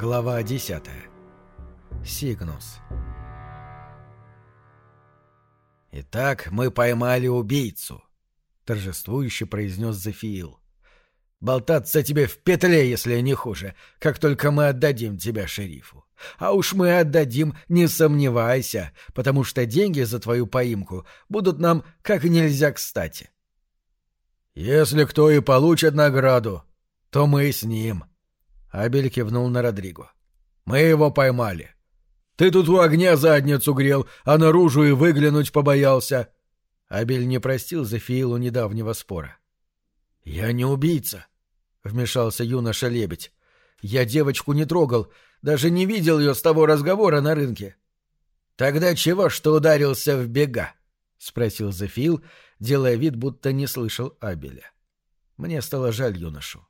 Глава 10. Сигнус. «Итак, мы поймали убийцу», — торжествующе произнес Зефиил. «Болтаться тебе в петле, если не хуже, как только мы отдадим тебя шерифу. А уж мы отдадим, не сомневайся, потому что деньги за твою поимку будут нам как нельзя кстати». «Если кто и получит награду, то мы с ним», Абель кивнул на Родриго. «Мы его поймали. Ты тут у огня задницу грел, а наружу и выглянуть побоялся». Абель не простил Зефиилу недавнего спора. «Я не убийца», — вмешался юноша-лебедь. «Я девочку не трогал, даже не видел ее с того разговора на рынке». «Тогда чего, что ударился в бега?» — спросил Зефил, делая вид, будто не слышал Абеля. Мне стало жаль юношу.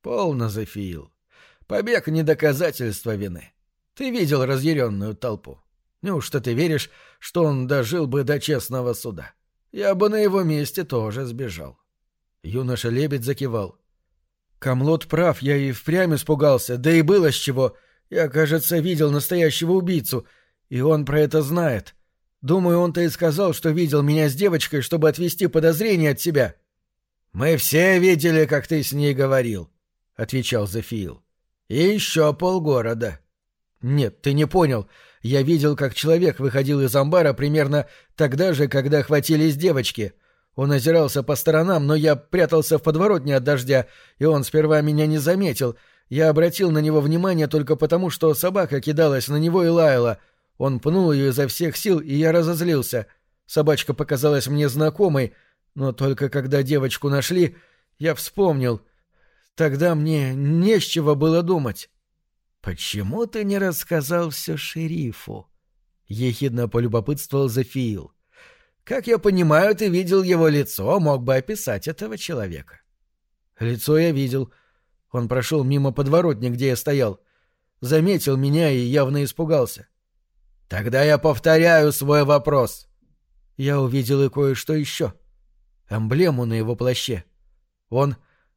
«Полно, Зефиил. Побег — не доказательство вины. Ты видел разъяренную толпу. Неужто ты веришь, что он дожил бы до честного суда? Я бы на его месте тоже сбежал. Юноша-лебедь закивал. Камлот прав, я и впрямь испугался, да и было с чего. Я, кажется, видел настоящего убийцу, и он про это знает. Думаю, он-то и сказал, что видел меня с девочкой, чтобы отвести подозрения от себя. — Мы все видели, как ты с ней говорил, — отвечал Зефиил. И еще полгорода. Нет, ты не понял. Я видел, как человек выходил из амбара примерно тогда же, когда хватились девочки. Он озирался по сторонам, но я прятался в подворотне от дождя, и он сперва меня не заметил. Я обратил на него внимание только потому, что собака кидалась на него и лаяла. Он пнул ее изо всех сил, и я разозлился. Собачка показалась мне знакомой, но только когда девочку нашли, я вспомнил — Тогда мне не с чего было думать. «Почему ты не рассказал все шерифу?» — ехидно полюбопытствовал Зефиил. «Как я понимаю, ты видел его лицо, мог бы описать этого человека». «Лицо я видел. Он прошел мимо подворотни, где я стоял. Заметил меня и явно испугался». «Тогда я повторяю свой вопрос». Я увидел и кое-что еще. Эмблему на его плаще. Он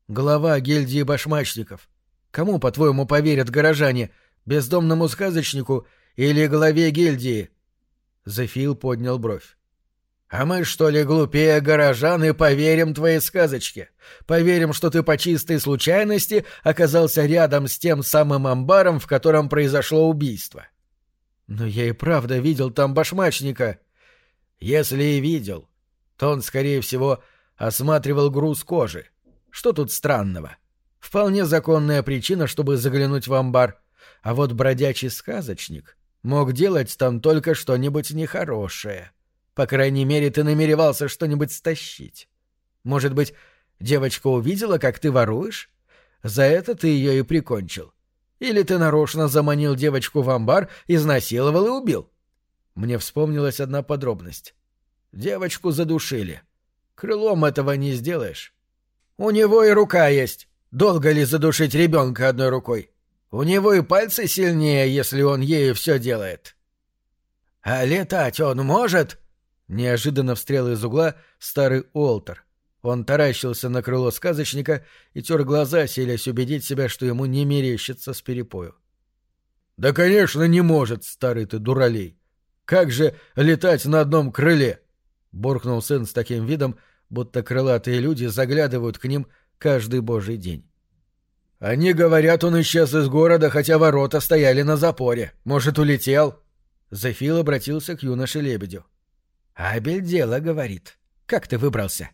глава гильдии башмачников. Кому, по-твоему, поверят горожане, бездомному сказочнику или главе гильдии?» Зефил поднял бровь. «А мы, что ли, глупее горожан и поверим твоей сказочке? Поверим, что ты по чистой случайности оказался рядом с тем самым амбаром, в котором произошло убийство?» «Но я и правда видел там башмачника». «Если и видел, то он, скорее всего, осматривал груз кожи. Что тут странного? Вполне законная причина, чтобы заглянуть в амбар. А вот бродячий сказочник мог делать там только что-нибудь нехорошее. По крайней мере, ты намеревался что-нибудь стащить. Может быть, девочка увидела, как ты воруешь? За это ты ее и прикончил. Или ты нарочно заманил девочку в амбар, изнасиловал и убил? Мне вспомнилась одна подробность. Девочку задушили. Крылом этого не сделаешь. У него и рука есть. Долго ли задушить ребенка одной рукой? У него и пальцы сильнее, если он ею все делает. А летать он может? Неожиданно встрел из угла старый Уолтер. Он таращился на крыло сказочника и тер глаза, селясь убедить себя, что ему не мерещится с перепою. «Да, конечно, не может, старый ты дуралей! Как же летать на одном крыле?» — буркнул сын с таким видом, будто крылатые люди заглядывают к ним каждый божий день. «Они говорят, он исчез из города, хотя ворота стояли на запоре. Может, улетел?» Зефил обратился к юноше-лебедю. «Абель дело, — говорит. Как ты выбрался?»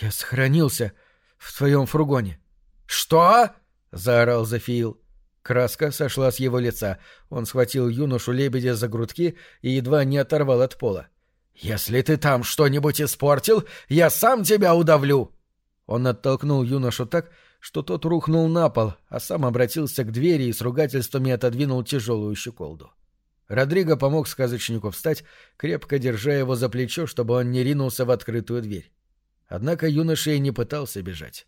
«Я сохранился в твоем фургоне». «Что?» — заорал Зефил. Краска сошла с его лица. Он схватил юношу-лебедя за грудки и едва не оторвал от пола. «Если ты там что-нибудь испортил, я сам тебя удавлю!» Он оттолкнул юношу так, что тот рухнул на пол, а сам обратился к двери и с ругательствами отодвинул тяжелую щеколду. Родриго помог сказочнику встать, крепко держа его за плечо, чтобы он не ринулся в открытую дверь. Однако юноша и не пытался бежать.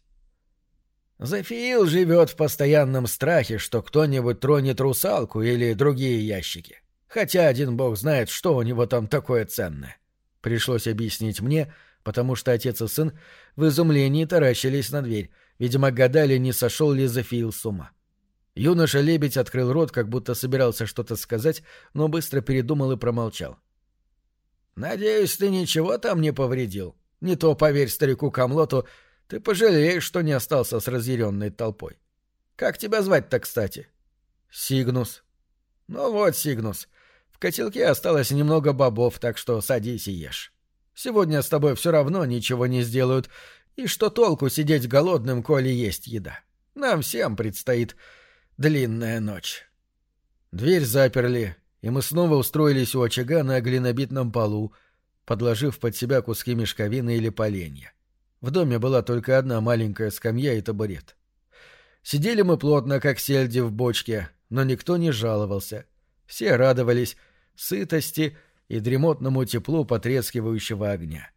Зафиил живет в постоянном страхе, что кто-нибудь тронет русалку или другие ящики. Хотя один бог знает, что у него там такое ценное. Пришлось объяснить мне, потому что отец и сын в изумлении таращились на дверь, видимо, гадали, не сошел ли Зефиил с ума. Юноша-лебедь открыл рот, как будто собирался что-то сказать, но быстро передумал и промолчал. «Надеюсь, ты ничего там не повредил. Не то, поверь старику Камлоту, ты пожалеешь, что не остался с разъяренной толпой. Как тебя звать-то, кстати?» «Сигнус». «Ну вот, Сигнус. Котелке осталось немного бобов, так что садись и ешь. Сегодня с тобой все равно ничего не сделают, и что толку сидеть голодным, коли есть еда? Нам всем предстоит длинная ночь». Дверь заперли, и мы снова устроились у очага на глинобитном полу, подложив под себя куски мешковины или поленья. В доме была только одна маленькая скамья и табурет. Сидели мы плотно, как сельди в бочке, но никто не жаловался. Все радовались сытости и дремотному теплу потрескивающего огня.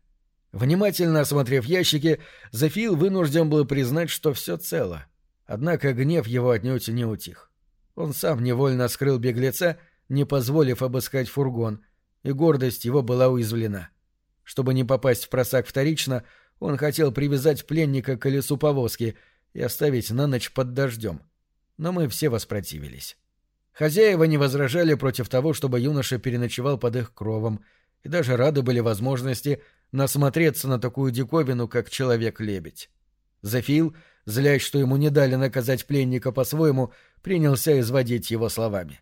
Внимательно осмотрев ящики, Зафил вынужден был признать, что все цело. Однако гнев его отнюдь не утих. Он сам невольно скрыл беглеца, не позволив обыскать фургон, и гордость его была уязвлена. Чтобы не попасть в просак вторично, он хотел привязать пленника к колесу повозки и оставить на ночь под дождем. Но мы все воспротивились. Хозяева не возражали против того, чтобы юноша переночевал под их кровом, и даже рады были возможности насмотреться на такую диковину, как человек-лебедь. Зафил, злясь, что ему не дали наказать пленника по-своему, принялся изводить его словами.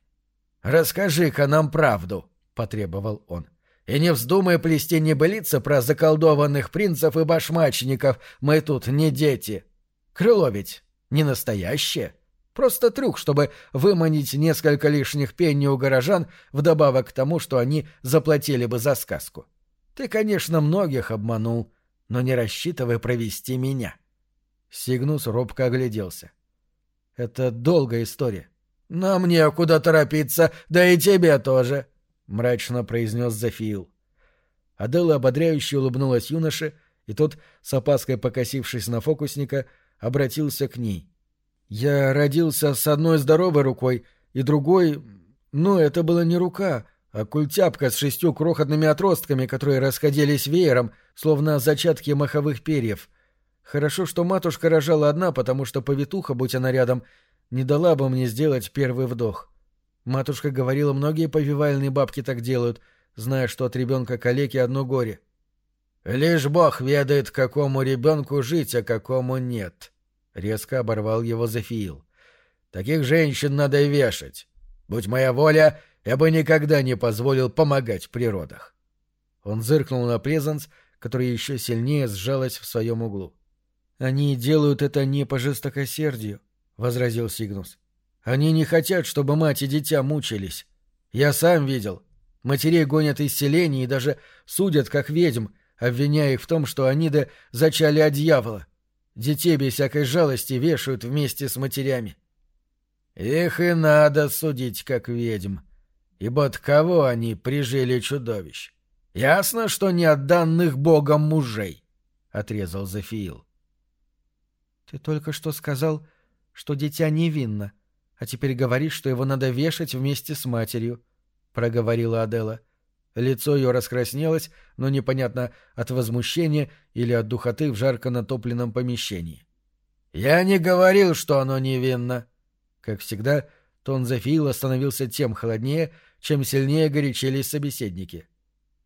«Расскажи-ка нам правду», — потребовал он. «И не вздумай плести небылицы про заколдованных принцев и башмачников, мы тут не дети. Крыло ведь не настоящее». Просто трюк, чтобы выманить несколько лишних пенни у горожан, вдобавок к тому, что они заплатили бы за сказку. Ты, конечно, многих обманул, но не рассчитывай провести меня. Сигнус робко огляделся. Это долгая история. Нам некуда торопиться, да и тебе тоже, мрачно произнес Зафиил. Адела ободряюще улыбнулась юноше, и тот, с опаской покосившись на фокусника, обратился к ней. Я родился с одной здоровой рукой, и другой... Ну, это была не рука, а культяпка с шестью крохотными отростками, которые расходились веером, словно зачатки маховых перьев. Хорошо, что матушка рожала одна, потому что повитуха, будь она рядом, не дала бы мне сделать первый вдох. Матушка говорила, многие повивальные бабки так делают, зная, что от ребенка калеки одно горе. «Лишь Бог ведает, какому ребенку жить, а какому нет», — резко оборвал его Зафиил. «Таких женщин надо вешать. Будь моя воля, я бы никогда не позволил помогать природах». Он зыркнул на Презанс, которая еще сильнее сжалась в своем углу. «Они делают это не по жестокосердию», — возразил Сигнус. «Они не хотят, чтобы мать и дитя мучились. Я сам видел. Матерей гонят из селений и даже судят как ведьм, обвиняя их в том, что они да зачали от дьявола. Детей без всякой жалости вешают вместе с матерями. Их и надо судить как ведьм, ибо от кого они прижили чудовищ? Ясно, что не от данных богом мужей, — отрезал Зафиил. — Ты только что сказал, что дитя невинно, а теперь говоришь, что его надо вешать вместе с матерью, — проговорила Адела. — Лицо ее раскраснелось, но непонятно, от возмущения или от духоты в жарко натопленном помещении. «Я не говорил, что оно невинно!» Как всегда, тон Зофиила становился тем холоднее, чем сильнее горячились собеседники.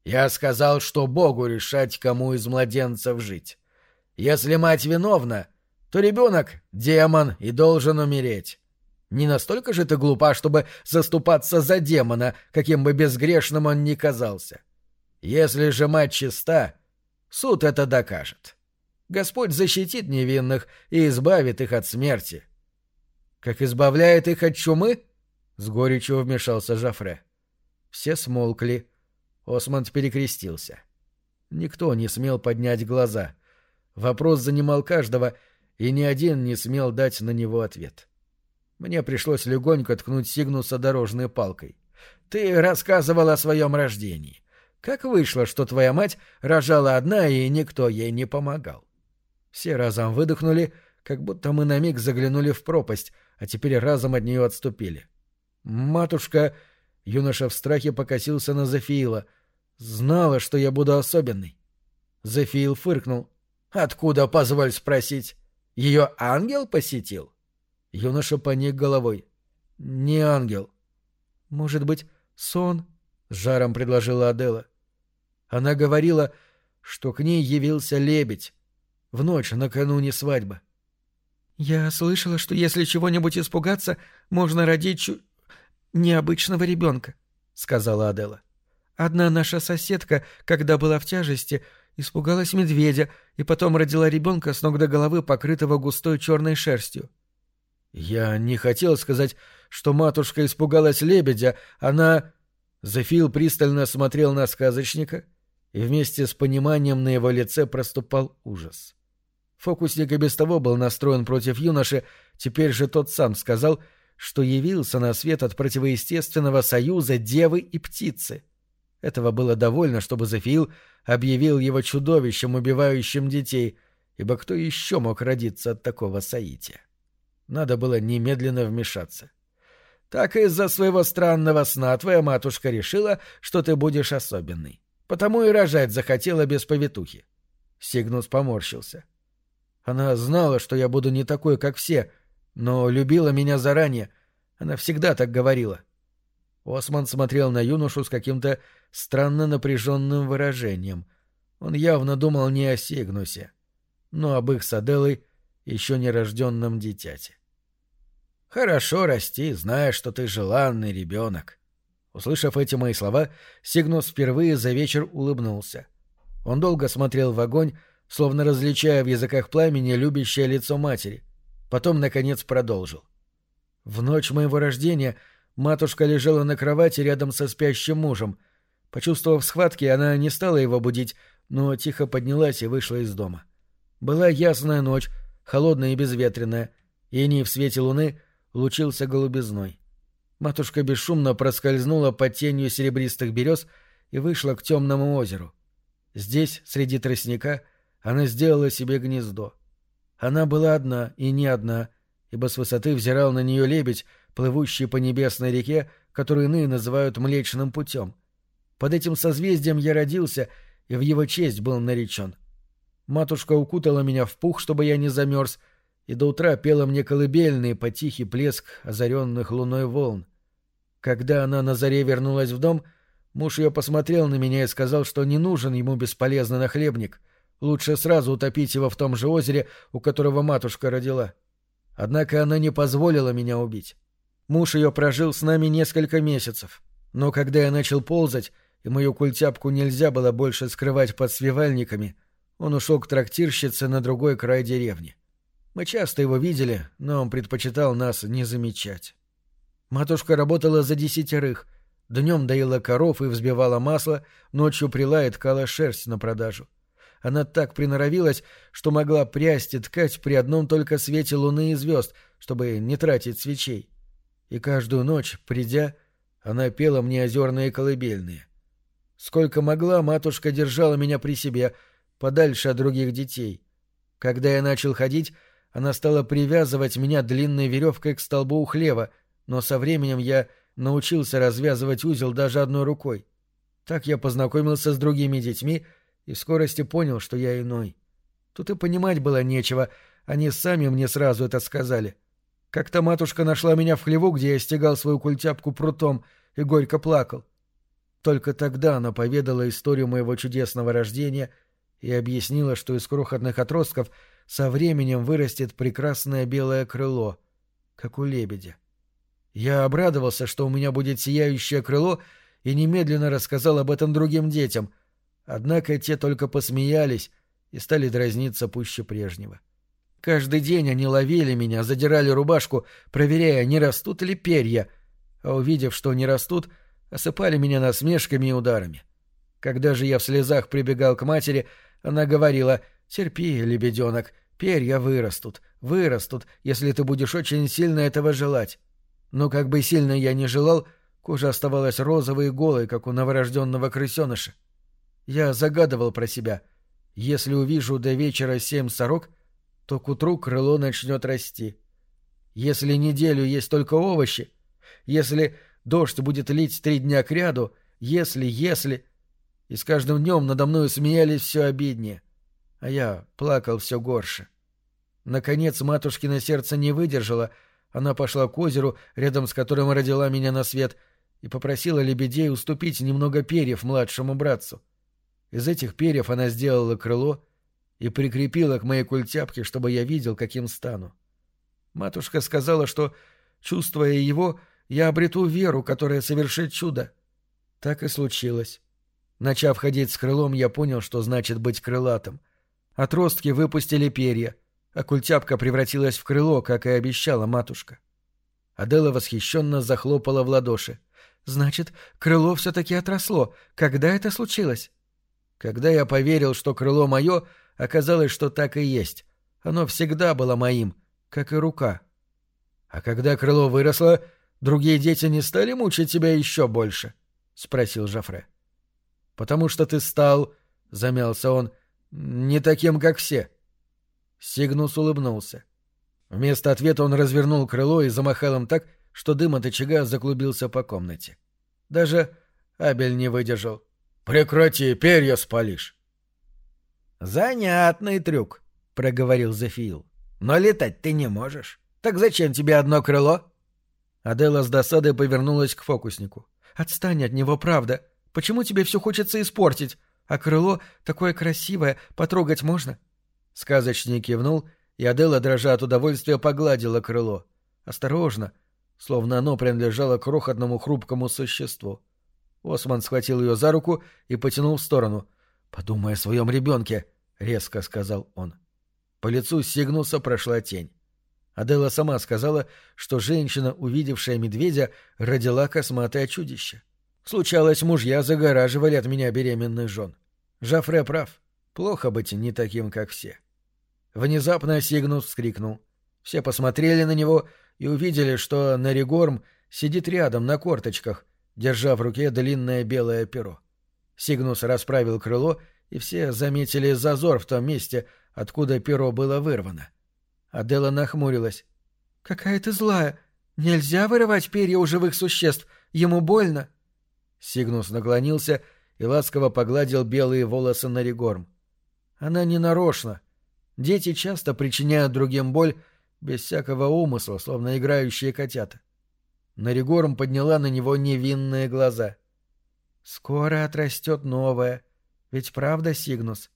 «Я сказал, что Богу решать, кому из младенцев жить. Если мать виновна, то ребенок — демон и должен умереть. Не настолько же ты глупа, чтобы заступаться за демона, каким бы безгрешным он ни казался. Если же мать чиста, суд это докажет. Господь защитит невинных и избавит их от смерти. Как избавляет их от чумы? С горечью вмешался Жафре. Все смолкли. Осмонд перекрестился. Никто не смел поднять глаза. Вопрос занимал каждого, и ни один не смел дать на него ответ. Мне пришлось легонько ткнуть Сигнуса дорожной палкой. «Ты рассказывал о своем рождении. Как вышло, что твоя мать рожала одна, и никто ей не помогал?» Все разом выдохнули, как будто мы на миг заглянули в пропасть, а теперь разом от нее отступили. «Матушка...» — юноша в страхе покосился на Зефиила. «Знала, что я буду особенный». Зефиил фыркнул. «Откуда, позволь спросить? Ее ангел посетил?» Юноша поник головой. «Не ангел». «Может быть, сон?» — с жаром предложила Адела. Она говорила, что к ней явился лебедь в ночь накануне свадьбы. «Я слышала, что если чего-нибудь испугаться, можно родить чу... необычного ребенка», — сказала Адела. «Одна наша соседка, когда была в тяжести, испугалась медведя и потом родила ребенка с ног до головы, покрытого густой черной шерстью». «Я не хотел сказать, что матушка испугалась лебедя. Она...» Зефил пристально смотрел на сказочника, и вместе с пониманием на его лице проступал ужас. Фокусник и без того был настроен против юноши, теперь же тот сам сказал, что явился на свет от противоестественного союза девы и птицы. Этого было довольно, чтобы Зефиил объявил его чудовищем, убивающим детей, ибо кто еще мог родиться от такого соития? Надо было немедленно вмешаться. Так из-за своего странного сна твоя матушка решила, что ты будешь особенный. Потому и рожать захотела без повитухи. Сигнус поморщился. — она знала, что я буду не такой, как все, но любила меня заранее. Она всегда так говорила. Осман смотрел на юношу с каким-то странно напряженным выражением. Он явно думал не о Сигнусе, но об их с Аделой еще нерожденном дитяте. «Хорошо расти, зная, что ты желанный ребенок». Услышав эти мои слова, Сигнус впервые за вечер улыбнулся. Он долго смотрел в огонь, словно различая в языках пламени любящее лицо матери. Потом, наконец, продолжил. В ночь моего рождения матушка лежала на кровати рядом со спящим мужем. Почувствовав схватки, она не стала его будить, но тихо поднялась и вышла из дома. Была ясная ночь, холодная и безветренная, и не в свете луны лучился голубизной. Матушка бесшумно проскользнула под тенью серебристых берез и вышла к темному озеру. Здесь, среди тростника, — она сделала себе гнездо. Она была одна и не одна, ибо с высоты взирал на нее лебедь, плывущий по небесной реке, которую иные называют Млечным путем. Под этим созвездием я родился и в его честь был наречен. Матушка укутала меня в пух, чтобы я не замерз, и до утра пела мне колыбельные по тихий плеск озаренных луной волн. Когда она на заре вернулась в дом, муж ее посмотрел на меня и сказал, что не нужен ему бесполезный нахлебник — Лучше сразу утопить его в том же озере, у которого матушка родила. Однако она не позволила меня убить. Муж ее прожил с нами несколько месяцев. Но когда я начал ползать, и мою культяпку нельзя было больше скрывать под свивальниками, он ушел к трактирщице на другой край деревни. Мы часто его видели, но он предпочитал нас не замечать. Матушка работала за десятерых. Днем доила коров и взбивала масло, ночью прила и ткала шерсть на продажу. Она так приноровилась, что могла прясть и ткать при одном только свете луны и звезд, чтобы не тратить свечей. И каждую ночь, придя, она пела мне озерные колыбельные. Сколько могла, матушка держала меня при себе, подальше от других детей. Когда я начал ходить, она стала привязывать меня длинной веревкой к столбу у хлева, но со временем я научился развязывать узел даже одной рукой. Так я познакомился с другими детьми — и в скорости понял, что я иной. Тут и понимать было нечего, они сами мне сразу это сказали. Как-то матушка нашла меня в хлеву, где я стегал свою культяпку прутом и горько плакал. Только тогда она поведала историю моего чудесного рождения и объяснила, что из крохотных отростков со временем вырастет прекрасное белое крыло, как у лебедя. Я обрадовался, что у меня будет сияющее крыло, и немедленно рассказал об этом другим детям — Однако те только посмеялись и стали дразниться пуще прежнего. Каждый день они ловили меня, задирали рубашку, проверяя, не растут ли перья, а увидев, что не растут, осыпали меня насмешками и ударами. Когда же я в слезах прибегал к матери, она говорила «Терпи, лебеденок, перья вырастут, вырастут, если ты будешь очень сильно этого желать». Но как бы сильно я ни желал, кожа оставалась розовой и голой, как у новорожденного крысеныша. Я загадывал про себя. Если увижу до вечера семь сорок, то к утру крыло начнет расти. Если неделю есть только овощи, если дождь будет лить три дня кряду, если, если... И с каждым днем надо мною смеялись все обиднее, а я плакал все горше. Наконец матушкино сердце не выдержало, она пошла к озеру, рядом с которым родила меня на свет, и попросила лебедей уступить немного перьев младшему братцу. Из этих перьев она сделала крыло и прикрепила к моей культяпке, чтобы я видел, каким стану. Матушка сказала, что, чувствуя его, я обрету веру, которая совершит чудо. Так и случилось. Начав ходить с крылом, я понял, что значит быть крылатым. Отростки выпустили перья, а культяпка превратилась в крыло, как и обещала матушка. Адела восхищенно захлопала в ладоши. «Значит, крыло все-таки отросло. Когда это случилось?» Когда я поверил, что крыло мое, оказалось, что так и есть. Оно всегда было моим, как и рука. А когда крыло выросло, другие дети не стали мучить тебя еще больше? — спросил Жафре. — Потому что ты стал, — замялся он, — не таким, как все. Сигнус улыбнулся. Вместо ответа он развернул крыло и замахал им так, что дым от очага заклубился по комнате. Даже Абель не выдержал. Прекрати, перья спалишь. Занятный трюк, проговорил Зефиил. Но летать ты не можешь. Так зачем тебе одно крыло? Адела с досадой повернулась к фокуснику. Отстань от него, правда. Почему тебе все хочется испортить? А крыло такое красивое, потрогать можно? Сказочник кивнул, и Адела, дрожа от удовольствия, погладила крыло. Осторожно, словно оно принадлежало крохотному хрупкому существу. Осман схватил ее за руку и потянул в сторону. «Подумай о своем ребенке», — резко сказал он. По лицу Сигнуса прошла тень. Адела сама сказала, что женщина, увидевшая медведя, родила косматое чудище. Случалось, мужья загораживали от меня беременных жен. Жафре прав. Плохо быть не таким, как все. Внезапно Сигнус вскрикнул. Все посмотрели на него и увидели, что Наригорм сидит рядом на корточках, держа в руке длинное белое перо. Сигнус расправил крыло, и все заметили зазор в том месте, откуда перо было вырвано. Адела нахмурилась. «Какая ты злая! Нельзя вырывать перья у живых существ! Ему больно!» Сигнус наклонился и ласково погладил белые волосы на Ригорм. «Она не нарочно. Дети часто причиняют другим боль без всякого умысла, словно играющие котята. Наригорм подняла на него невинные глаза. «Скоро отрастет новое. Ведь правда, Сигнус?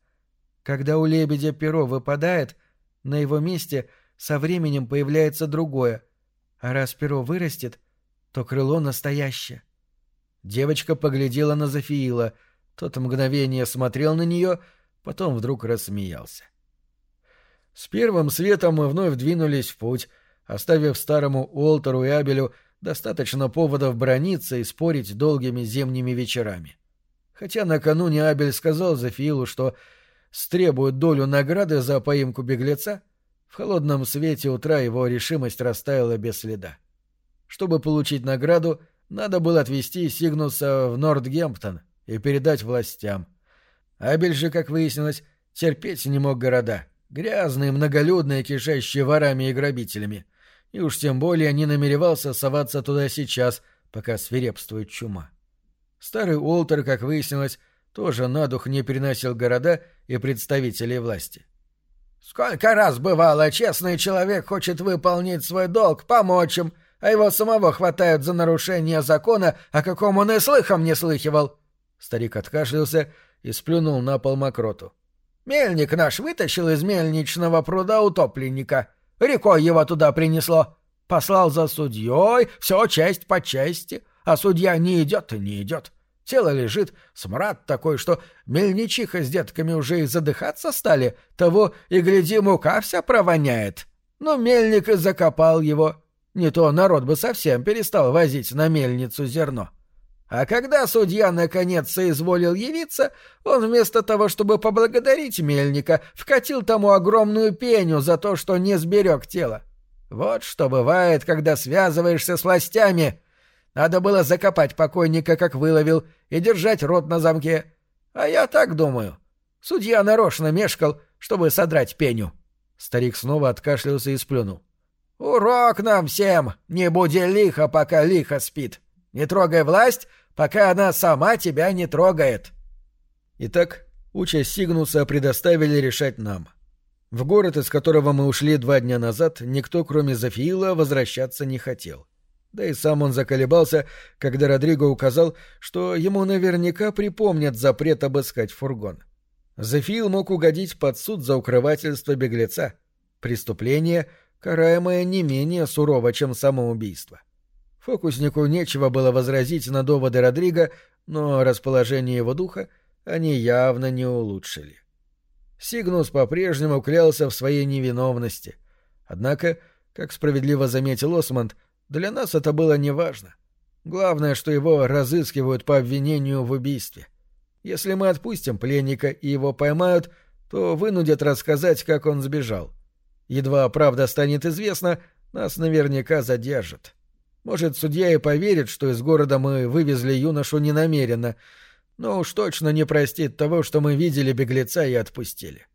Когда у лебедя перо выпадает, на его месте со временем появляется другое, а раз перо вырастет, то крыло настоящее». Девочка поглядела на Зафиила, тот мгновение смотрел на нее, потом вдруг рассмеялся. С первым светом мы вновь двинулись в путь, оставив старому Уолтеру и Абелю достаточно поводов брониться и спорить долгими зимними вечерами. Хотя накануне Абель сказал Зафиилу, что стребует долю награды за поимку беглеца, в холодном свете утра его решимость растаяла без следа. Чтобы получить награду, надо было отвезти Сигнуса в Нортгемптон и передать властям. Абель же, как выяснилось, терпеть не мог города. Грязные, многолюдные, кишащие ворами и грабителями и уж тем более не намеревался соваться туда сейчас, пока свирепствует чума. Старый Уолтер, как выяснилось, тоже на дух не переносил города и представителей власти. «Сколько раз бывало, честный человек хочет выполнить свой долг, помочь им, а его самого хватают за нарушение закона, о каком он и слыхом не слыхивал!» Старик откашлялся и сплюнул на пол мокроту. «Мельник наш вытащил из мельничного пруда утопленника». Рекой его туда принесло. Послал за судьей, все честь по чести, а судья не идет и не идет. Тело лежит, смрад такой, что мельничиха с детками уже и задыхаться стали, того и, гляди, мука вся провоняет. Но мельник и закопал его. Не то народ бы совсем перестал возить на мельницу зерно. — а когда судья наконец соизволил явиться, он вместо того, чтобы поблагодарить мельника, вкатил тому огромную пеню за то, что не сберег тело. Вот что бывает, когда связываешься с властями. Надо было закопать покойника, как выловил, и держать рот на замке. А я так думаю. Судья нарочно мешкал, чтобы содрать пеню. Старик снова откашлялся и сплюнул. «Урок нам всем! Не буди лихо, пока лихо спит. Не трогай власть, пока она сама тебя не трогает. Итак, участь Сигнуса предоставили решать нам. В город, из которого мы ушли два дня назад, никто, кроме Зафиила, возвращаться не хотел. Да и сам он заколебался, когда Родриго указал, что ему наверняка припомнят запрет обыскать фургон. Зафиил мог угодить под суд за укрывательство беглеца. Преступление, караемое не менее сурово, чем самоубийство. Фокуснику нечего было возразить на доводы Родриго, но расположение его духа они явно не улучшили. Сигнус по-прежнему клялся в своей невиновности. Однако, как справедливо заметил Осмонд, для нас это было неважно. Главное, что его разыскивают по обвинению в убийстве. Если мы отпустим пленника и его поймают, то вынудят рассказать, как он сбежал. Едва правда станет известна, нас наверняка задержат. Может, судья и поверит, что из города мы вывезли юношу ненамеренно, но уж точно не простит того, что мы видели беглеца и отпустили.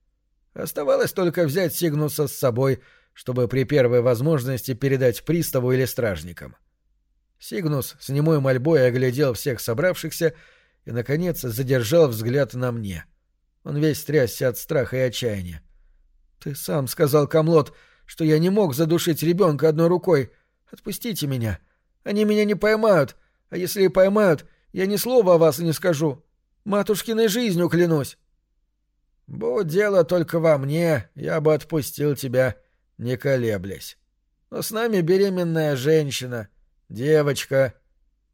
Оставалось только взять Сигнуса с собой, чтобы при первой возможности передать приставу или стражникам. Сигнус с немой мольбой оглядел всех собравшихся и, наконец, задержал взгляд на мне. Он весь трясся от страха и отчаяния. — Ты сам сказал, Камлот, что я не мог задушить ребенка одной рукой. Отпустите меня. Они меня не поймают, а если и поймают, я ни слова о вас не скажу. Матушкиной жизнью клянусь. — Будь дело только во мне, я бы отпустил тебя, не колеблясь. Но с нами беременная женщина, девочка.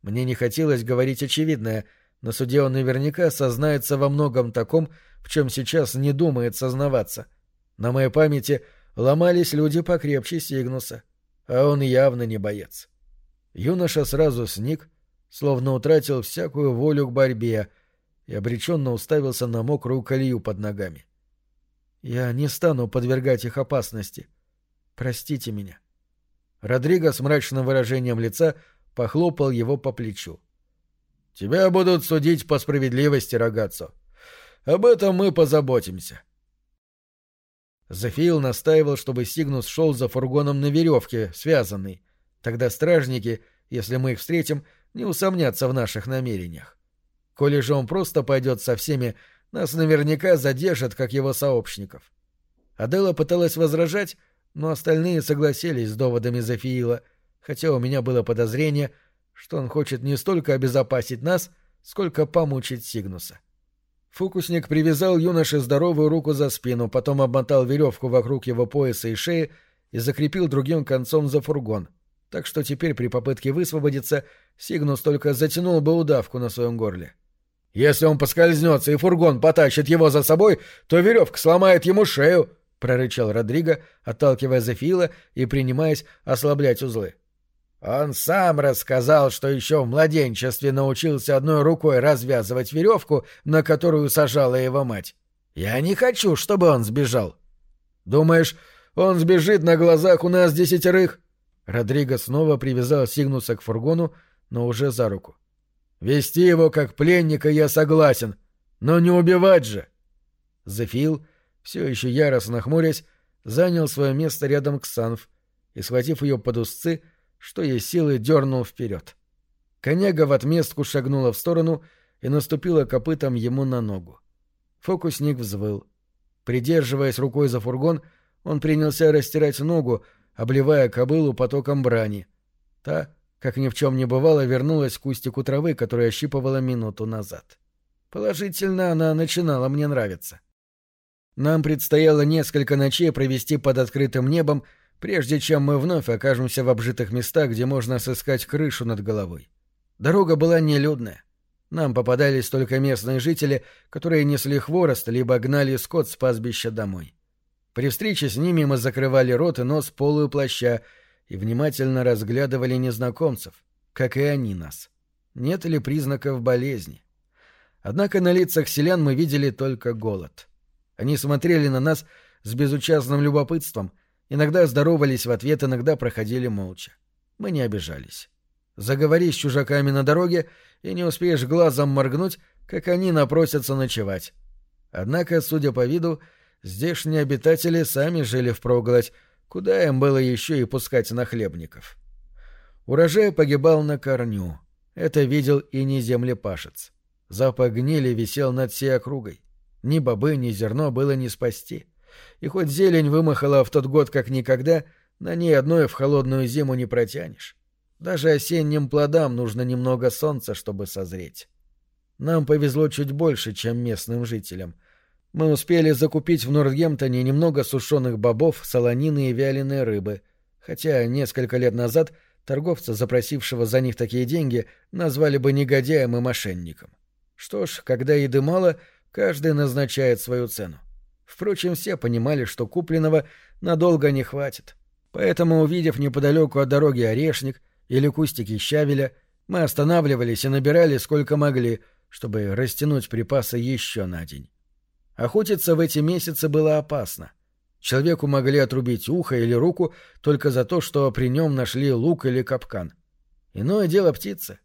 Мне не хотелось говорить очевидное. На суде он наверняка сознается во многом таком, в чем сейчас не думает сознаваться. На моей памяти ломались люди покрепче Сигнуса, а он явно не боец. Юноша сразу сник, словно утратил всякую волю к борьбе и обреченно уставился на мокрую колею под ногами. «Я не стану подвергать их опасности. Простите меня». Родриго с мрачным выражением лица похлопал его по плечу. «Тебя будут судить по справедливости, рогацо. Об этом мы позаботимся». Зафиил настаивал, чтобы Сигнус шел за фургоном на веревке, связанный. Тогда стражники, если мы их встретим, не усомнятся в наших намерениях. Коли же он просто пойдет со всеми, нас наверняка задержат, как его сообщников. Адела пыталась возражать, но остальные согласились с доводами Зафиила, хотя у меня было подозрение, что он хочет не столько обезопасить нас, сколько помучить Сигнуса. Фокусник привязал юноше здоровую руку за спину, потом обмотал веревку вокруг его пояса и шеи и закрепил другим концом за фургон — так что теперь при попытке высвободиться Сигнус только затянул бы удавку на своем горле. «Если он поскользнется и фургон потащит его за собой, то веревка сломает ему шею», — прорычал Родриго, отталкивая Зефила и принимаясь ослаблять узлы. «Он сам рассказал, что еще в младенчестве научился одной рукой развязывать веревку, на которую сажала его мать. Я не хочу, чтобы он сбежал». «Думаешь, он сбежит на глазах у нас десятерых?» Родриго снова привязал Сигнуса к фургону, но уже за руку. «Вести его как пленника я согласен, но не убивать же!» Зефил, все еще яростно хмурясь, занял свое место рядом к Санф и, схватив ее под узцы, что ей силы дернул вперед. Коняга в отместку шагнула в сторону и наступила копытом ему на ногу. Фокусник взвыл. Придерживаясь рукой за фургон, он принялся растирать ногу, обливая кобылу потоком брани. Та, как ни в чем не бывало, вернулась к кустику травы, которую ощипывала минуту назад. Положительно, она начинала мне нравиться. Нам предстояло несколько ночей провести под открытым небом, прежде чем мы вновь окажемся в обжитых местах, где можно сыскать крышу над головой. Дорога была нелюдная. Нам попадались только местные жители, которые несли хворост, либо гнали скот с пастбища домой. При встрече с ними мы закрывали рот и нос полую плаща и внимательно разглядывали незнакомцев, как и они нас. Нет ли признаков болезни? Однако на лицах селян мы видели только голод. Они смотрели на нас с безучастным любопытством, иногда здоровались в ответ, иногда проходили молча. Мы не обижались. Заговори с чужаками на дороге, и не успеешь глазом моргнуть, как они напросятся ночевать. Однако, судя по виду, Здешние обитатели сами жили впроголодь, куда им было еще и пускать нахлебников. Урожай погибал на корню. Это видел и не землепашец. Запах гнили висел над всей округой. Ни бобы, ни зерно было не спасти. И хоть зелень вымахала в тот год как никогда, на ней одной в холодную зиму не протянешь. Даже осенним плодам нужно немного солнца, чтобы созреть. Нам повезло чуть больше, чем местным жителям. Мы успели закупить в Нортгемптоне немного сушеных бобов, солонины и вяленой рыбы, хотя несколько лет назад торговца, запросившего за них такие деньги, назвали бы негодяем и мошенником. Что ж, когда еды мало, каждый назначает свою цену. Впрочем, все понимали, что купленного надолго не хватит. Поэтому, увидев неподалеку от дороги орешник или кустики щавеля, мы останавливались и набирали сколько могли, чтобы растянуть припасы еще на день. Охотиться в эти месяцы было опасно. Человеку могли отрубить ухо или руку только за то, что при нем нашли лук или капкан. Иное дело птица.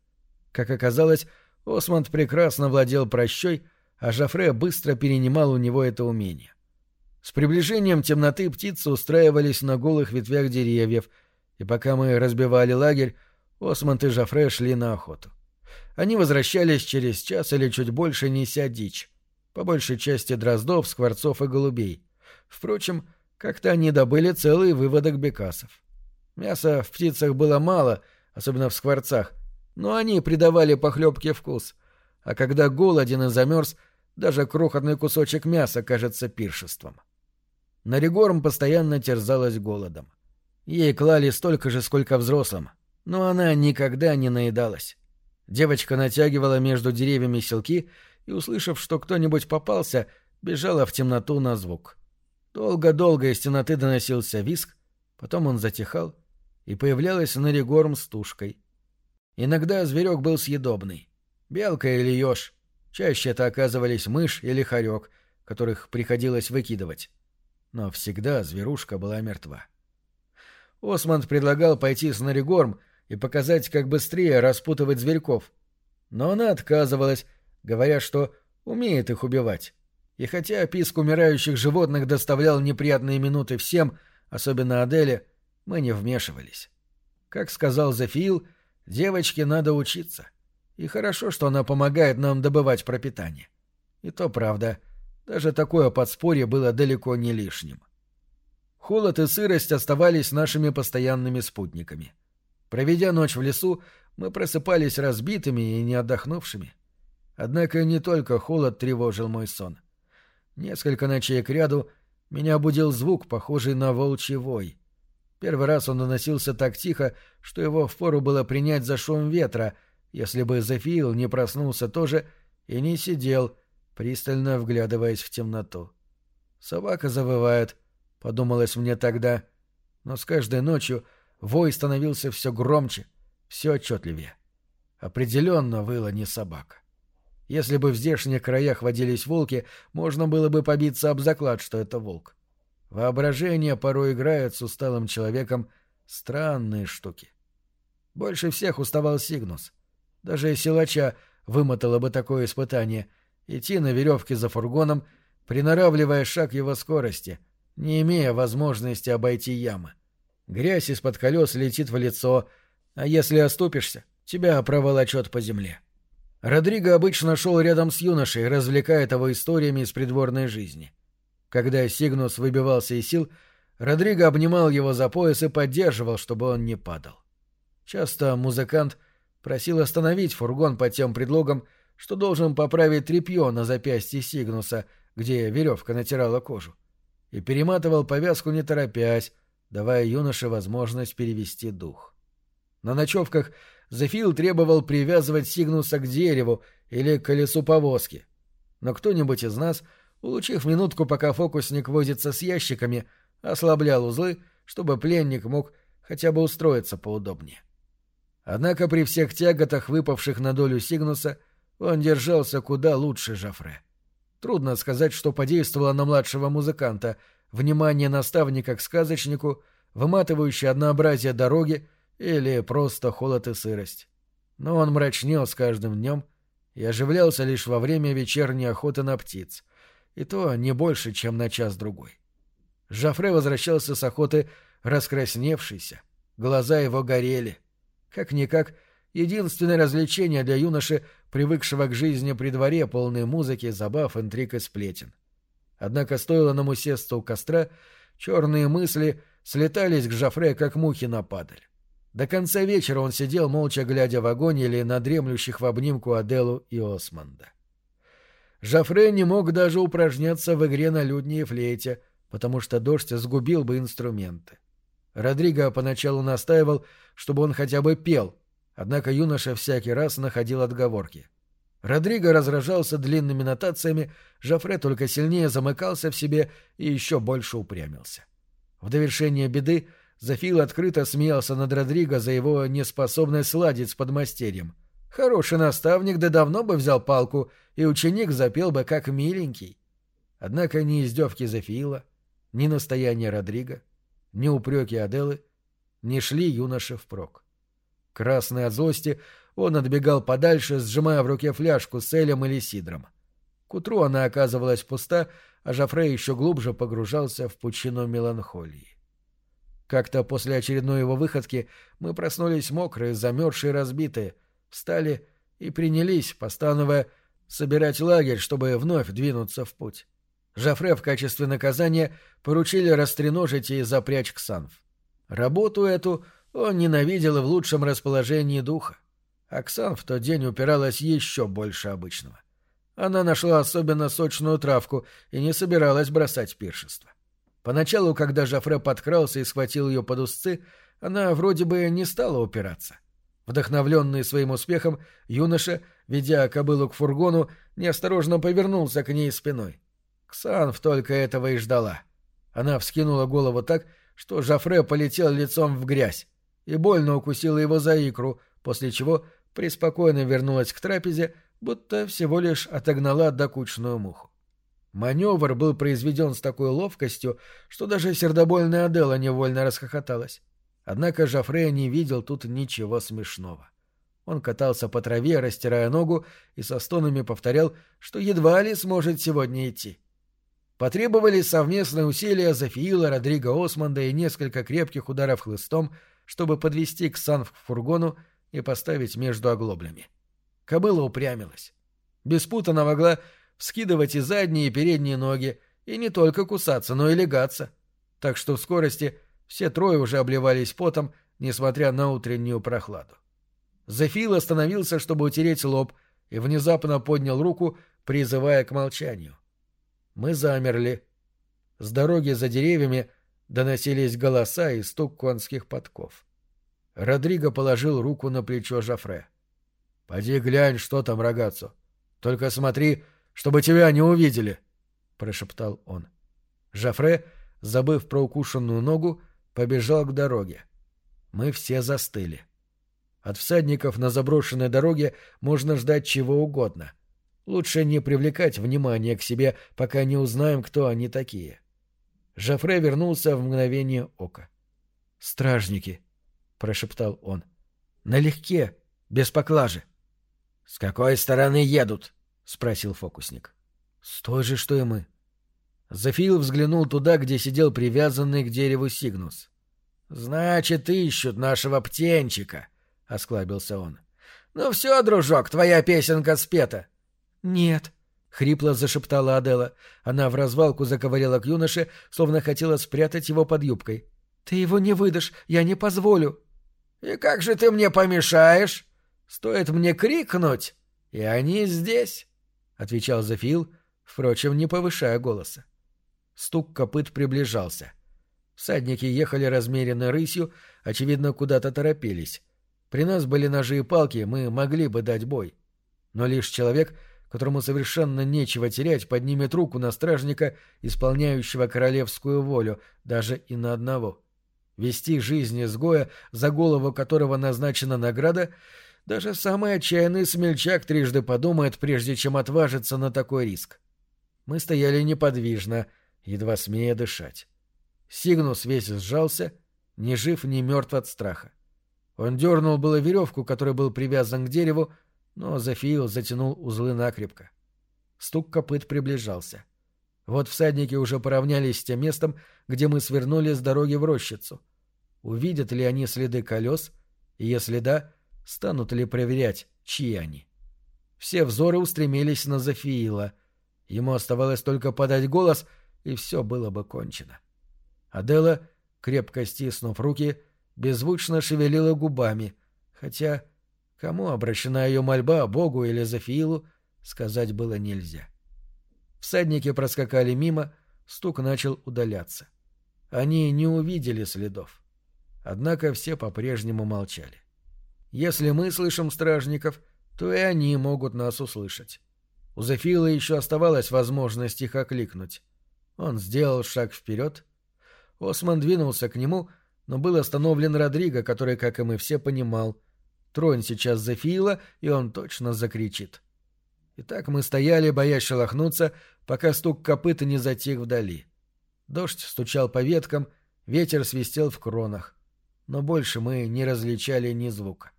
Как оказалось, Осмонд прекрасно владел прощой, а Жафре быстро перенимал у него это умение. С приближением темноты птицы устраивались на голых ветвях деревьев, и пока мы разбивали лагерь, Осмонд и Жафре шли на охоту. Они возвращались через час или чуть больше, неся дичь по большей части дроздов, скворцов и голубей. Впрочем, как-то они добыли целый выводок бекасов. Мяса в птицах было мало, особенно в скворцах, но они придавали похлебке вкус, а когда голоден и замерз, даже крохотный кусочек мяса кажется пиршеством. Наригорм постоянно терзалась голодом. Ей клали столько же, сколько взрослым, но она никогда не наедалась. Девочка натягивала между деревьями селки и, услышав, что кто-нибудь попался, бежала в темноту на звук. Долго-долго из темноты доносился виск, потом он затихал, и появлялась Наригорм с тушкой. Иногда зверек был съедобный. Белка или еж. Чаще это оказывались мышь или хорек, которых приходилось выкидывать. Но всегда зверушка была мертва. Осмонд предлагал пойти с Наригорм и показать, как быстрее распутывать зверьков. Но она отказывалась, говоря, что умеет их убивать. И хотя писк умирающих животных доставлял неприятные минуты всем, особенно Аделе, мы не вмешивались. Как сказал Зефиил, девочке надо учиться. И хорошо, что она помогает нам добывать пропитание. И то правда, даже такое подспорье было далеко не лишним. Холод и сырость оставались нашими постоянными спутниками. Проведя ночь в лесу, мы просыпались разбитыми и не отдохнувшими. Однако не только холод тревожил мой сон. Несколько ночей кряду меня будил звук, похожий на волчий вой. Первый раз он доносился так тихо, что его впору было принять за шум ветра, если бы Зефиил не проснулся тоже и не сидел, пристально вглядываясь в темноту. «Собака завывает», — подумалось мне тогда, но с каждой ночью вой становился все громче, все отчетливее. Определенно выла не собака. Если бы в здешних краях водились волки, можно было бы побиться об заклад, что это волк. Воображение порой играет с усталым человеком странные штуки. Больше всех уставал Сигнус. Даже силача вымотало бы такое испытание — идти на веревке за фургоном, приноравливая шаг его скорости, не имея возможности обойти ямы. Грязь из-под колес летит в лицо, а если оступишься, тебя проволочет по земле. — Родриго обычно шел рядом с юношей, развлекая его историями из придворной жизни. Когда Сигнус выбивался из сил, Родриго обнимал его за пояс и поддерживал, чтобы он не падал. Часто музыкант просил остановить фургон под тем предлогом, что должен поправить тряпье на запястье Сигнуса, где веревка натирала кожу, и перематывал повязку не торопясь, давая юноше возможность перевести дух. На ночевках Зефил требовал привязывать Сигнуса к дереву или к колесу повозки. Но кто-нибудь из нас, улучив минутку, пока фокусник возится с ящиками, ослаблял узлы, чтобы пленник мог хотя бы устроиться поудобнее. Однако при всех тяготах, выпавших на долю Сигнуса, он держался куда лучше Жафре. Трудно сказать, что подействовало на младшего музыканта, внимание наставника к сказочнику, выматывающее однообразие дороги, или просто холод и сырость. Но он мрачнел с каждым днем и оживлялся лишь во время вечерней охоты на птиц, и то не больше, чем на час-другой. Жафре возвращался с охоты раскрасневшийся, глаза его горели. Как-никак, единственное развлечение для юноши, привыкшего к жизни при дворе, полной музыки, забав, интриг и сплетен. Однако стоило нам усесться у костра, черные мысли слетались к Жафре, как мухи на падаль. До конца вечера он сидел, молча глядя в огонь или на дремлющих в обнимку Аделу и Османда. Жафре не мог даже упражняться в игре на людне и флейте, потому что дождь сгубил бы инструменты. Родриго поначалу настаивал, чтобы он хотя бы пел, однако юноша всякий раз находил отговорки. Родриго разражался длинными нотациями, Жафре только сильнее замыкался в себе и еще больше упрямился. В довершение беды Зафил открыто смеялся над Родриго за его неспособность сладить с подмастерьем. Хороший наставник да давно бы взял палку, и ученик запел бы как миленький. Однако ни издевки Зафиила, ни настояние Родриго, ни упреки Аделы не шли юноше впрок. Красный от злости, он отбегал подальше, сжимая в руке фляжку с элем или сидром. К утру она оказывалась пуста, а Жофре еще глубже погружался в пучину меланхолии. Как-то после очередной его выходки мы проснулись мокрые, замерзшие, разбитые, встали и принялись, постановая, собирать лагерь, чтобы вновь двинуться в путь. Жафре в качестве наказания поручили растреножить и запрячь Ксанф. Работу эту он ненавидел в лучшем расположении духа. Оксан в тот день упиралась еще больше обычного. Она нашла особенно сочную травку и не собиралась бросать пиршество. Поначалу, когда Жафре подкрался и схватил ее под узцы, она вроде бы не стала упираться. Вдохновленный своим успехом, юноша, ведя кобылу к фургону, неосторожно повернулся к ней спиной. Ксанф только этого и ждала. Она вскинула голову так, что Жафре полетел лицом в грязь и больно укусила его за икру, после чего преспокойно вернулась к трапезе, будто всего лишь отогнала докучную муху. Маневр был произведен с такой ловкостью, что даже сердобольная Адела невольно расхохоталась. Однако Жофрея не видел тут ничего смешного. Он катался по траве, растирая ногу, и со стонами повторял, что едва ли сможет сегодня идти. Потребовались совместные усилия Зафиила, Родриго Османда и несколько крепких ударов хлыстом, чтобы подвести Ксанф к фургону и поставить между оглоблями. Кобыла упрямилась. Без пут она могла вскидывать и задние, и передние ноги, и не только кусаться, но и легаться. Так что в скорости все трое уже обливались потом, несмотря на утреннюю прохладу. Зефил остановился, чтобы утереть лоб, и внезапно поднял руку, призывая к молчанию. Мы замерли. С дороги за деревьями доносились голоса и стук конских подков. Родриго положил руку на плечо Жафре. — Поди глянь, что там, рогацу. Только смотри, чтобы тебя не увидели, — прошептал он. Жафре, забыв про укушенную ногу, побежал к дороге. Мы все застыли. От всадников на заброшенной дороге можно ждать чего угодно. Лучше не привлекать внимание к себе, пока не узнаем, кто они такие. Жафре вернулся в мгновение ока. «Стражники», — прошептал он. «Налегке, без поклажи». «С какой стороны едут?» — спросил фокусник. — С той же, что и мы. Зафил взглянул туда, где сидел привязанный к дереву Сигнус. — Значит, ищут нашего птенчика, — осклабился он. — Ну все, дружок, твоя песенка спета. — Нет, — хрипло зашептала Адела. Она в развалку заковыряла к юноше, словно хотела спрятать его под юбкой. — Ты его не выдашь, я не позволю. — И как же ты мне помешаешь? Стоит мне крикнуть, и они здесь. — отвечал Зафил, впрочем, не повышая голоса. Стук копыт приближался. Всадники ехали размеренно рысью, очевидно, куда-то торопились. При нас были ножи и палки, мы могли бы дать бой. Но лишь человек, которому совершенно нечего терять, поднимет руку на стражника, исполняющего королевскую волю, даже и на одного. Вести жизнь изгоя, за голову которого назначена награда, даже самый отчаянный смельчак трижды подумает, прежде чем отважиться на такой риск. Мы стояли неподвижно, едва смея дышать. Сигнус весь сжался, ни жив, ни мертв от страха. Он дернул было веревку, которой был привязан к дереву, но Зафиил затянул узлы накрепко. Стук копыт приближался. Вот всадники уже поравнялись с тем местом, где мы свернули с дороги в рощицу. Увидят ли они следы колес, и если да, станут ли проверять, чьи они. Все взоры устремились на Зафиила. Ему оставалось только подать голос, и все было бы кончено. Адела, крепко стиснув руки, беззвучно шевелила губами, хотя кому обращена ее мольба, Богу или Зафиилу, сказать было нельзя. Всадники проскакали мимо, стук начал удаляться. Они не увидели следов. Однако все по-прежнему молчали. Если мы слышим стражников, то и они могут нас услышать. У Зефила еще оставалась возможность их окликнуть. Он сделал шаг вперед. Осман двинулся к нему, но был остановлен Родриго, который, как и мы все, понимал. Тронь сейчас Зефила, и он точно закричит. Итак, мы стояли, боясь шелохнуться, пока стук копыта не затих вдали. Дождь стучал по веткам, ветер свистел в кронах но больше мы не различали ни звука.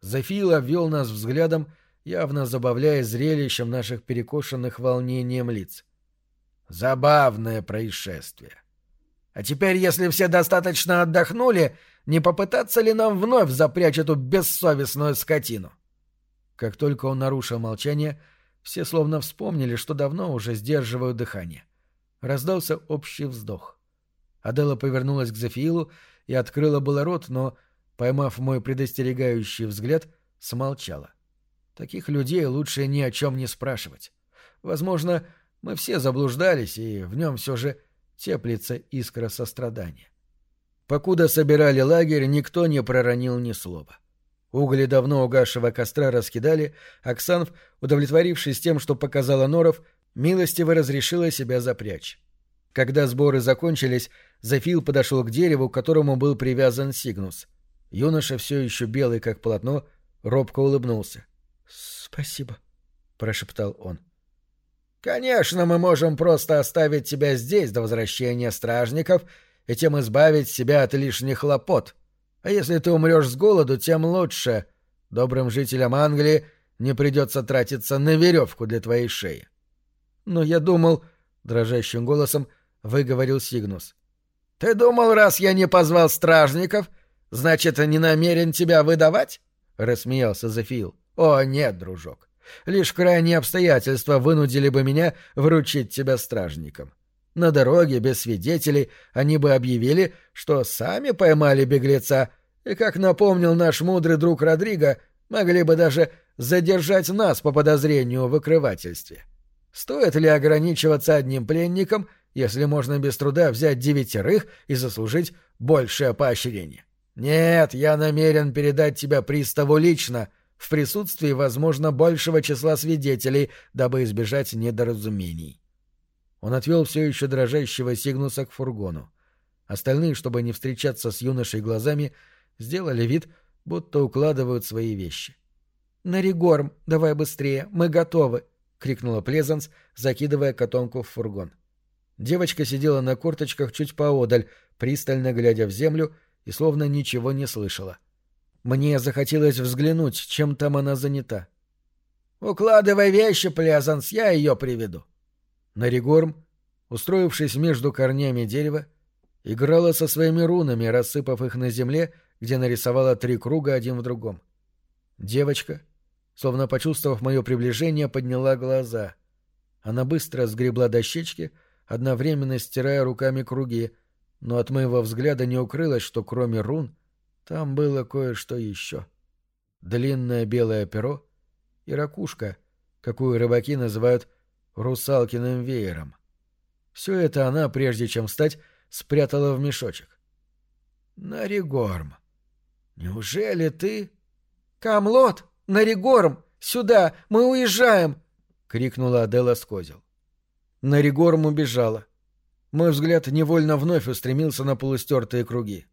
Зафил обвел нас взглядом, явно забавляясь зрелищем наших перекошенных волнением лиц. Забавное происшествие. А теперь, если все достаточно отдохнули, не попытаться ли нам вновь запрячь эту бессовестную скотину? Как только он нарушил молчание, все словно вспомнили, что давно уже сдерживают дыхание. Раздался общий вздох. Адела повернулась к Зафиилу и открыла было рот, но, поймав мой предостерегающий взгляд, смолчала. Таких людей лучше ни о чем не спрашивать. Возможно, мы все заблуждались, и в нем все же теплится искра сострадания. Покуда собирали лагерь, никто не проронил ни слова. Угли давно угасшего костра раскидали, Оксанов, удовлетворившись тем, что показала Норов, милостиво разрешила себя запрячь. Когда сборы закончились, Зафил подошел к дереву, к которому был привязан Сигнус. Юноша, все еще белый как полотно, робко улыбнулся. «Спасибо», — прошептал он. «Конечно, мы можем просто оставить тебя здесь до возвращения стражников и тем избавить себя от лишних хлопот. А если ты умрешь с голоду, тем лучше. Добрым жителям Англии не придется тратиться на веревку для твоей шеи». «Но я думал...» — дрожащим голосом — выговорил Сигнус. «Ты думал, раз я не позвал стражников, значит, не намерен тебя выдавать?» — рассмеялся Зефил. «О, нет, дружок. Лишь крайние обстоятельства вынудили бы меня вручить тебя стражникам. На дороге, без свидетелей, они бы объявили, что сами поймали беглеца, и, как напомнил наш мудрый друг Родриго, могли бы даже задержать нас по подозрению в выкрывательстве. Стоит ли ограничиваться одним пленником — если можно без труда взять девятерых и заслужить большее поощрение. Нет, я намерен передать тебя приставу лично, в присутствии, возможно, большего числа свидетелей, дабы избежать недоразумений. Он отвел все еще дрожащего Сигнуса к фургону. Остальные, чтобы не встречаться с юношей глазами, сделали вид, будто укладывают свои вещи. «Наригорм, давай быстрее, мы готовы!» — крикнула Плезанс, закидывая котомку в фургон. — Девочка сидела на корточках чуть поодаль, пристально глядя в землю и словно ничего не слышала. Мне захотелось взглянуть, чем там она занята. «Укладывай вещи, Плязанс, я ее приведу». Наригорм, устроившись между корнями дерева, играла со своими рунами, рассыпав их на земле, где нарисовала три круга один в другом. Девочка, словно почувствовав мое приближение, подняла глаза. Она быстро сгребла дощечки — одновременно стирая руками круги, но от моего взгляда не укрылось, что кроме рун там было кое-что еще. Длинное белое перо и ракушка, какую рыбаки называют русалкиным веером. Все это она, прежде чем встать, спрятала в мешочек. «Наригорм, неужели ты...» «Камлот! Наригорм! Сюда! Мы уезжаем!» — крикнула Адела Скозел. Наригорм убежала. Мой взгляд невольно вновь устремился на полустертые круги.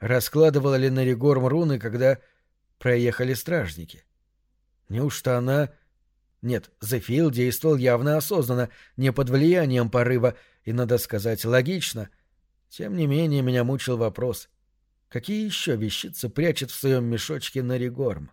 Раскладывала ли Наригорм руны, когда проехали стражники? Неужто она... Нет, Зефил действовал явно осознанно, не под влиянием порыва, и, надо сказать, логично. Тем не менее, меня мучил вопрос. Какие еще вещицы прячет в своем мешочке Наригорм?